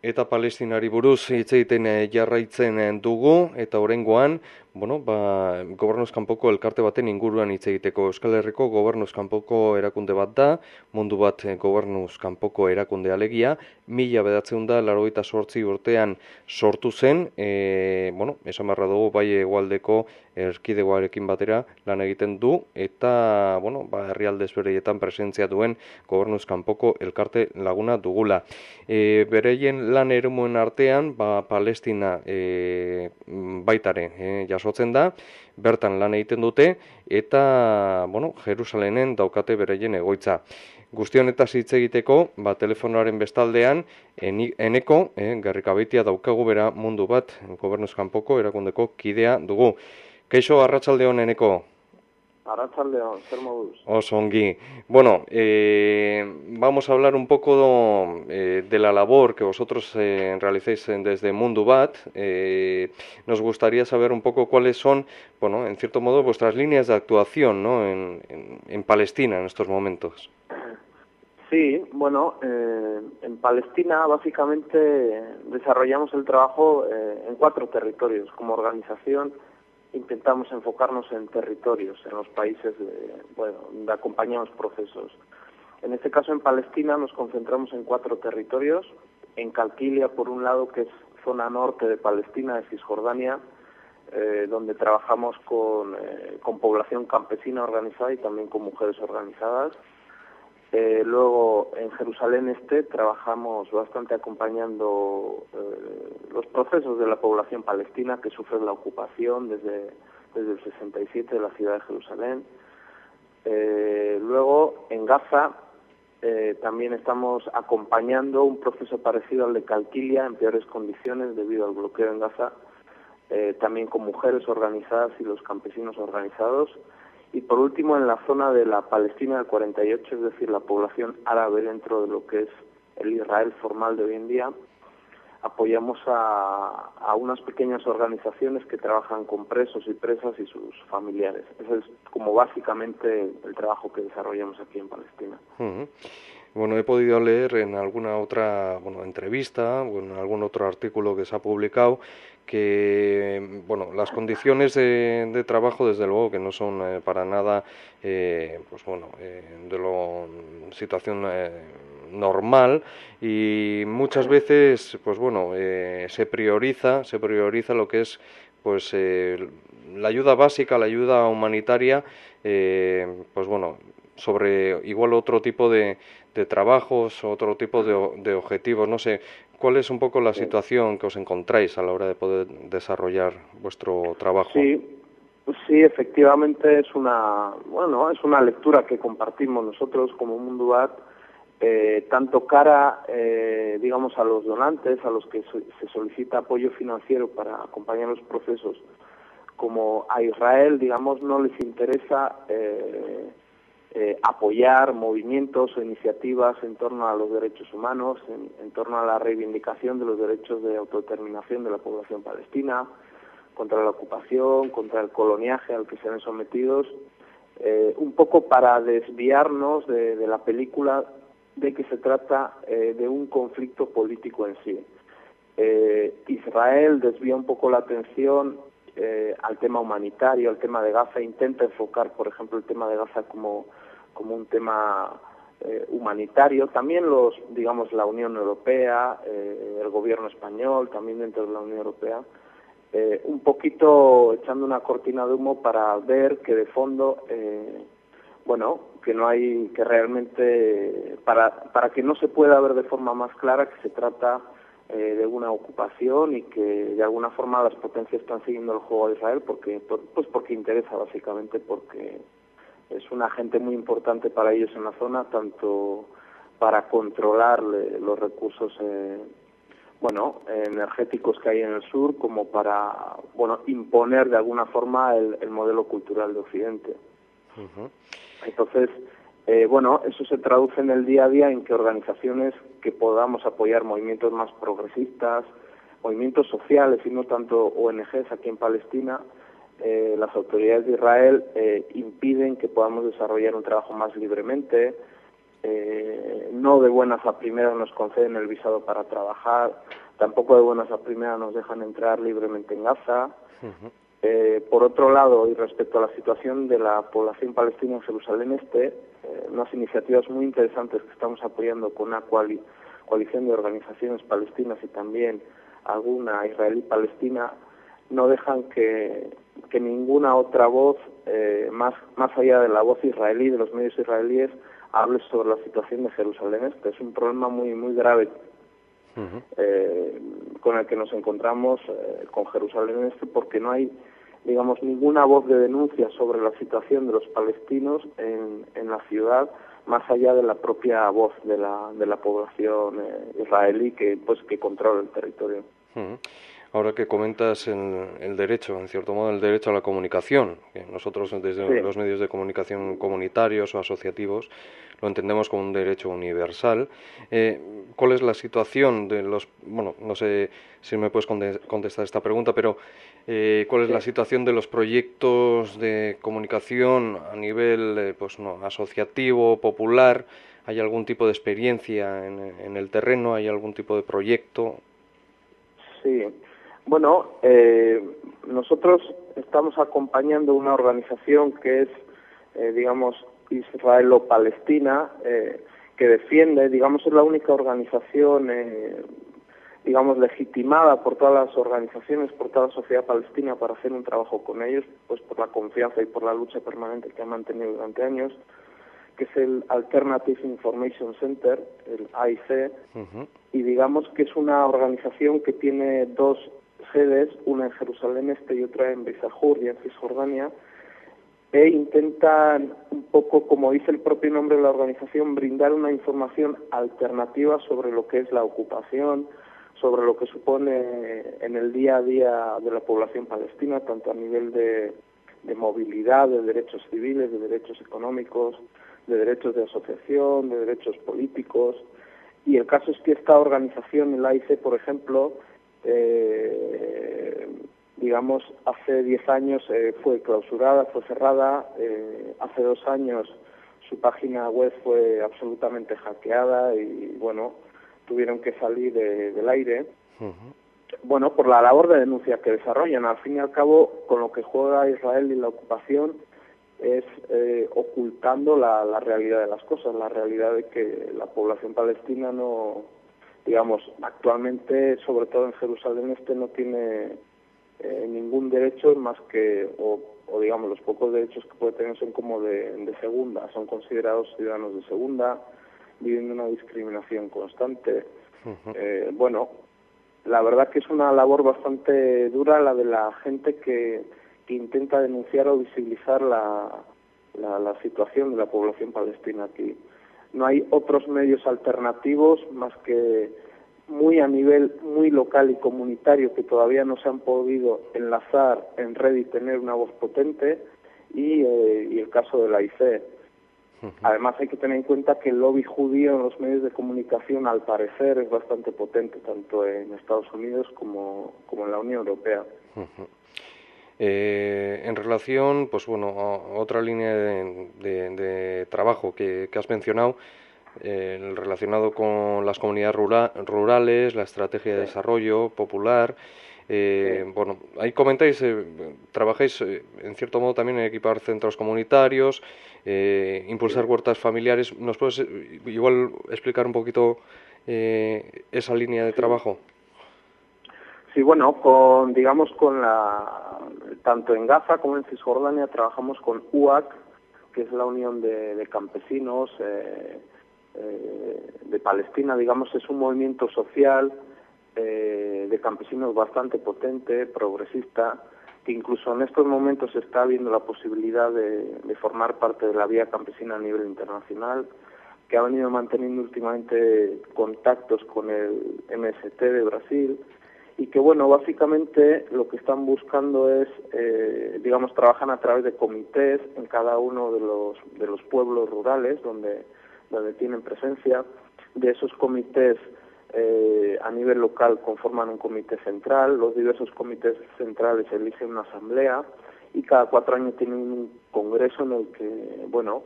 Eta palestinari buruz hitz egiten eh, jarraitzen eh, dugu, eta horrengoan, bueno, ba, gobernuz kanpoko elkarte baten inguruan hitz egiteko Euskal Herriko gobernuz kanpoko erakunde bat da, mundu bat eh, gobernuz kanpoko erakunde alegia, mila bedatzen da, laro eta sortzi urtean sortu zen, e, bueno, esan barra dugu, bai egualdeko erkidegoarekin batera lan egiten du, eta, bueno, ba, herrialde ezbereietan presentzia duen gobernuz kanpoko elkarte laguna dugula. E, bereien lan erumuen artean, ba, Palestina e, baitare e, jasotzen da, bertan lan egiten dute, eta, bueno, Jerusalenen daukate bereien egoitza. Guztion eta hitz egiteko, ba, telefonoaren bestaldean, eneko, e, garrikabeitia daukagu bera mundu bat, gobernuz kanpoko erakundeko kidea dugu. Keixo, arratsalde honeneko? Arratsaldeon, zer Osongi. Bueno, eh, vamos a hablar un poco eh, de la labor que vosotros eh, realicéis desde Mundubat. Eh, nos gustaría saber un poco cuáles son, bueno, en cierto modo, vuestras líneas de actuación ¿no? en, en, Palestina en estos momentos. Sí, bueno, eh, en Palestina básicamente desarrollamos el trabajo eh, en cuatro territorios como organización intentamos enfocarnos en territorios, en los países bueno, donde acompañamos procesos. En este caso, en Palestina, nos concentramos en cuatro territorios. En Calquilia, por un lado, que es zona norte de Palestina, de Cisjordania, eh, donde trabajamos eh, con población campesina organizada y también con mujeres organizadas. Eh, luego, en Jerusalén Este trabajamos bastante acompañando eh, los procesos de la población palestina que sufre la ocupación desde, desde el 67 de la ciudad de Jerusalén. Eh, luego, en Gaza también estamos acompañando un proceso parecido al de Calquilia en peores condiciones debido al bloqueo en Gaza, también con mujeres organizadas y los campesinos organizados. Y por último, en la zona de la Palestina del 48, es decir, la población árabe dentro de lo que es el Israel formal de hoy en día, apoyamos a, a unas pequeñas organizaciones que trabajan con presos y presas y sus familiares. Ese es como básicamente el trabajo que desarrollamos aquí en Palestina. Bueno, he podido leer en alguna otra bueno, entrevista o en algún otro artículo que se ha publicado que bueno, las condiciones de, trabajo, desde luego, que no son eh, para nada, eh, pues bueno, eh, de lo situación normal y muchas veces, pues bueno, se prioriza, se prioriza lo que es, pues la ayuda básica, la ayuda humanitaria, pues bueno, sobre igual otro tipo de, de trabajos, otro tipo de, de, objetivos. No sé, ¿cuál es un poco la situación que os encontráis a la hora de poder desarrollar vuestro trabajo? Sí, sí, efectivamente es una, bueno, es una lectura que compartimos nosotros como Mundo eh, tanto cara, eh, digamos, a los donantes, a los que se solicita apoyo financiero para acompañar los procesos, como a Israel, digamos, no les interesa eh, eh, apoyar movimientos o iniciativas en torno a los derechos humanos, en, torno a la reivindicación de los derechos de autodeterminación de la población palestina, contra la ocupación, contra el coloniaje al que se ven sometidos, eh, un poco para desviarnos de, la película de que se trata eh, de un conflicto político en sí. Israel desvía un poco la atención al tema humanitario, al tema de Gaza, intenta enfocar, por ejemplo, el tema de Gaza como como un tema eh, humanitario, también los, digamos, la Unión Europea, eh, el gobierno español, también dentro de la Unión Europea, eh, un poquito echando una cortina de humo para ver que de fondo, bueno, que no hay, que realmente, para, para que no se pueda ver de forma más clara que se trata de una ocupación y que de alguna forma las potencias están siguiendo el juego de Israel porque, pues porque interesa básicamente porque es un agente muy importante para ellos en la zona, tanto para controlar los recursos eh, bueno, energéticos que hay en el sur, como para bueno, imponer de alguna forma el, modelo cultural de Occidente. Entonces, eh, bueno, eso se traduce en el día a día en que organizaciones que podamos apoyar movimientos más progresistas, movimientos sociales y no tanto ONGs aquí en Palestina, eh, las autoridades de Israel eh, impiden que podamos desarrollar un trabajo más libremente, eh, no de buenas a primeras nos conceden el visado para trabajar, tampoco de buenas a primeras nos dejan entrar libremente en Gaza. Eh, por otro lado, y respecto a la situación de la población palestina en Jerusalén Este, eh, unas iniciativas muy interesantes que estamos apoyando con una coalición de organizaciones palestinas y también alguna israelí-palestina no dejan que, que ninguna otra voz, eh, más, más allá de la voz israelí, de los medios israelíes, hable sobre la situación de Jerusalén Este. Es un problema muy, muy grave con el que nos encontramos con Jerusalén Este porque no hay digamos, ninguna voz de denuncia sobre la situación de los palestinos en, en la ciudad, más allá de la propia voz de la, de la población eh, israelí que, pues, que controla el territorio. Ahora que comentas el, el, derecho, en cierto modo, el derecho a la comunicación, que nosotros desde los medios de comunicación comunitarios o asociativos lo entendemos como un derecho universal. Eh, ¿Cuál es la situación de los, bueno, no sé si me puedes contestar esta pregunta, pero eh, ¿cuál es la situación de los proyectos de comunicación a nivel, eh, pues no, asociativo, popular? ¿Hay algún tipo de experiencia en, en el terreno? ¿Hay algún tipo de proyecto? Sí, bueno, eh, nosotros estamos acompañando una organización que es, eh, digamos, israelo-palestina, eh, que defiende, digamos, es la única organización, digamos, legitimada por todas las organizaciones, por toda la sociedad palestina para hacer un trabajo con ellos, pues por la confianza y por la lucha permanente que han mantenido durante años que es el Alternative Information Center, el AIC, y digamos que es una organización que tiene dos sedes, una en Jerusalén Este y otra en Beizahur y en Cisjordania, e intentan un poco, como dice el propio nombre de la organización, brindar una información alternativa sobre lo que es la ocupación, sobre lo que supone en el día a día de la población palestina, tanto a nivel de, de movilidad, de derechos civiles, de derechos económicos, de derechos de asociación, de derechos políticos. Y el caso es que esta organización, el AIC, por ejemplo, eh, digamos, hace 10 años eh, fue clausurada, fue cerrada, eh, hace dos años su página web fue absolutamente hackeada y, bueno, tuvieron que salir del aire. Bueno, por la labor de denuncia que desarrollan. Al fin y al cabo, con lo que juega Israel y la ocupación es eh, ocultando la, la realidad de las cosas, la realidad de que la población palestina no, digamos, actualmente, sobre todo en Jerusalén Este, no tiene eh, ningún derecho más que, o, digamos, los pocos derechos que puede tener son como de, segunda, son considerados ciudadanos de segunda, viven una discriminación constante. Eh, bueno, la verdad que es una labor bastante dura la de la gente que, que intenta denunciar o visibilizar la, la, la situación de la población palestina aquí no hay otros medios alternativos más que muy a nivel muy local y comunitario que todavía no se han podido enlazar en red y tener una voz potente y, eh, y el caso de la IC. Además hay que tener en cuenta que el lobby judío en los medios de comunicación al parecer es bastante potente tanto en Estados Unidos como, como en la Unión Europea. Eh, en relación, pues bueno, a otra línea de, trabajo que, has mencionado, eh, relacionado con las comunidades rurales, la estrategia de desarrollo popular. Eh, bueno, ahí comentáis, trabajáis en cierto modo también en equipar centros comunitarios, impulsar huertas familiares. ¿Nos puedes igual explicar un poquito esa línea de trabajo? Sí, bueno, con, digamos, con la, tanto en Gaza como en Cisjordania trabajamos con UAC, que es la Unión de, Campesinos eh, eh, de Palestina, digamos, es un movimiento social eh, de campesinos bastante potente, progresista, que incluso en estos momentos está viendo la posibilidad de, de formar parte de la vía campesina a nivel internacional, que ha venido manteniendo últimamente contactos con el MST de Brasil, y que bueno, básicamente lo que están buscando es, eh, digamos, trabajan a través de comités en cada uno de los, de los pueblos rurales donde, donde tienen presencia. De esos comités eh, a nivel local conforman un comité central, los diversos comités centrales eligen una asamblea y cada cuatro años tienen un congreso en el que, bueno,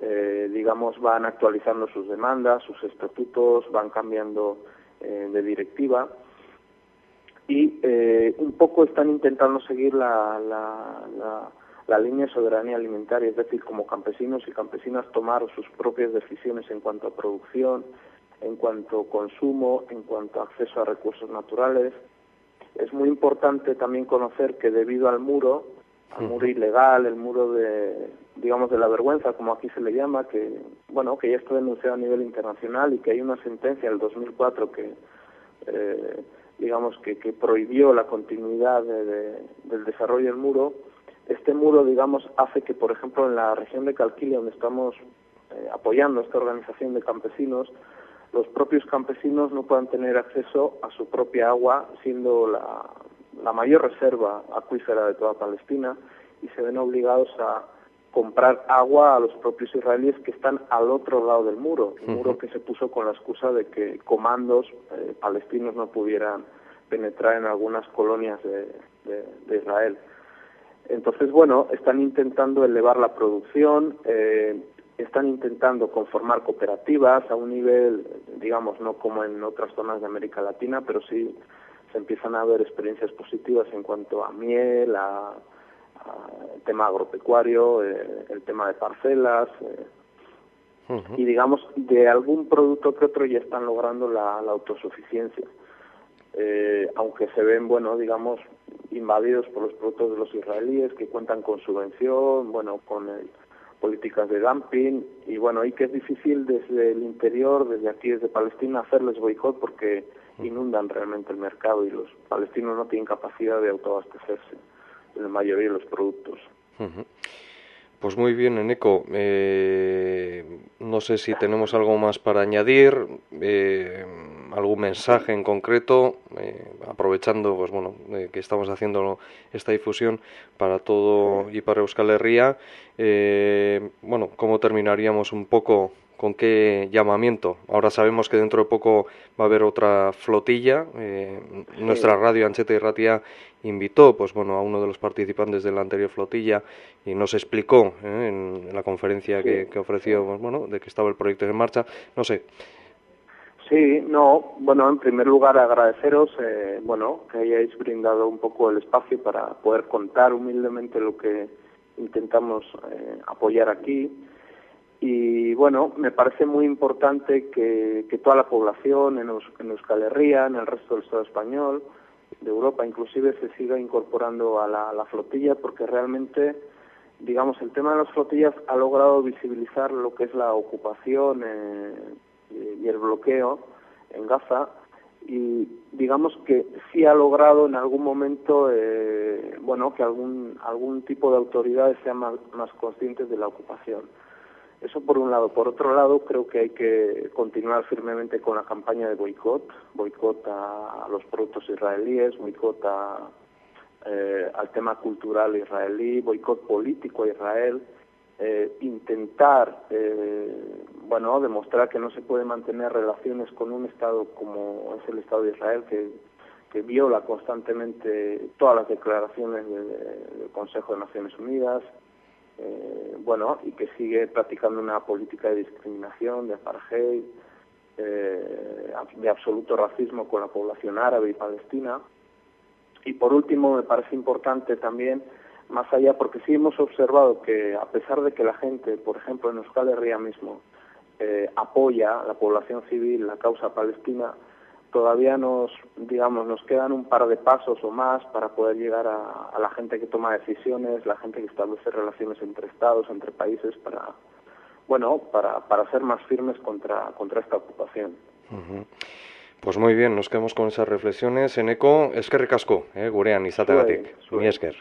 eh, digamos, van actualizando sus demandas, sus estatutos, van cambiando de directiva y eh, un poco están intentando seguir la, la, la, línea de soberanía alimentaria, es decir, como campesinos y campesinas tomar sus propias decisiones en cuanto a producción, en cuanto a consumo, en cuanto a acceso a recursos naturales. Es muy importante también conocer que debido al muro, al muro ilegal, el muro de, digamos, de la vergüenza, como aquí se le llama, que, bueno, que ya está denunciado a nivel internacional y que hay una sentencia del 2004 que, eh, digamos, que, que, prohibió la continuidad del desarrollo del muro. Este muro, digamos, hace que, por ejemplo, en la región de Calquilla, donde estamos eh, apoyando esta organización de campesinos, los propios campesinos no puedan tener acceso a su propia agua, siendo la, la mayor reserva acuífera de toda Palestina, y se ven obligados a comprar agua a los propios israelíes que están al otro lado del muro, un muro que se puso con la excusa de que comandos eh, palestinos no pudieran penetrar en algunas colonias de, Israel. Entonces, bueno, están intentando elevar la producción, eh, están intentando conformar cooperativas a un nivel, digamos, no como en otras zonas de América Latina, pero sí se empiezan a ver experiencias positivas en cuanto a miel, a el tema agropecuario, eh, el tema de parcelas, eh, y digamos, de algún producto que otro ya están logrando la, autosuficiencia. Eh, aunque se ven, bueno, digamos, invadidos por los productos de los israelíes que cuentan con subvención, bueno, con políticas de dumping y bueno, y que es difícil desde el interior, desde aquí, desde Palestina, hacerles boicot porque inundan realmente el mercado y los palestinos no tienen capacidad de autoabastecerse la mayoría de los productos. Pues muy bien, Eneco. Eh, no sé si tenemos algo más para añadir, eh, algún mensaje en concreto, eh, aprovechando pues bueno que estamos haciendo esta difusión para todo y para Euskal Herria. bueno, ¿cómo terminaríamos un poco con qué llamamiento. Ahora sabemos que dentro de poco va a haber otra flotilla. Eh, nuestra radio Ancheta y Ratia invitó pues bueno, a uno de los participantes de la anterior flotilla y nos explicó eh, en, la conferencia que, ofreció pues, bueno, de que estaba el proyecto en marcha. No sé. Sí, no, bueno, en primer lugar agradeceros, eh, bueno, que hayáis brindado un poco el espacio para poder contar humildemente lo que intentamos apoyar aquí y bueno, me parece muy importante que, toda la población en, Euskal Herria, en el resto del Estado español, de Europa inclusive, se siga incorporando a la, flotilla porque realmente, digamos, el tema de las flotillas ha logrado visibilizar lo que es la ocupación eh, y, el bloqueo en Gaza y digamos que sí ha logrado en algún momento, eh, bueno, que algún, algún tipo de autoridades sean más conscientes de la ocupación. Eso por un lado. Por otro lado, creo que hay que continuar firmemente con la campaña de boicot, boicot a, los productos israelíes, boicot eh, al tema cultural israelí, boicot político a Israel, eh, intentar, eh, bueno, demostrar que no se puede mantener relaciones con un Estado como es el Estado de Israel, que, que viola constantemente todas las declaraciones del Consejo de Naciones Unidas, eh, bueno, y que sigue practicando una política de discriminación, de apartheid, eh, de absoluto racismo con la población árabe y palestina. Y por último, me parece importante también, más allá, porque sí hemos observado que a pesar de que la gente, por ejemplo, en Euskal Herria mismo, eh, apoya a la población civil, la causa palestina, todavía nos, digamos, nos quedan un par de pasos o más para poder llegar a, la gente que toma decisiones, la gente que establece relaciones entre estados, entre países, para, bueno, para, para ser más firmes contra, contra esta ocupación. Pues muy bien, nos quedamos con esas reflexiones. En eco, es que recasco, eh, gurean, izate mi esker.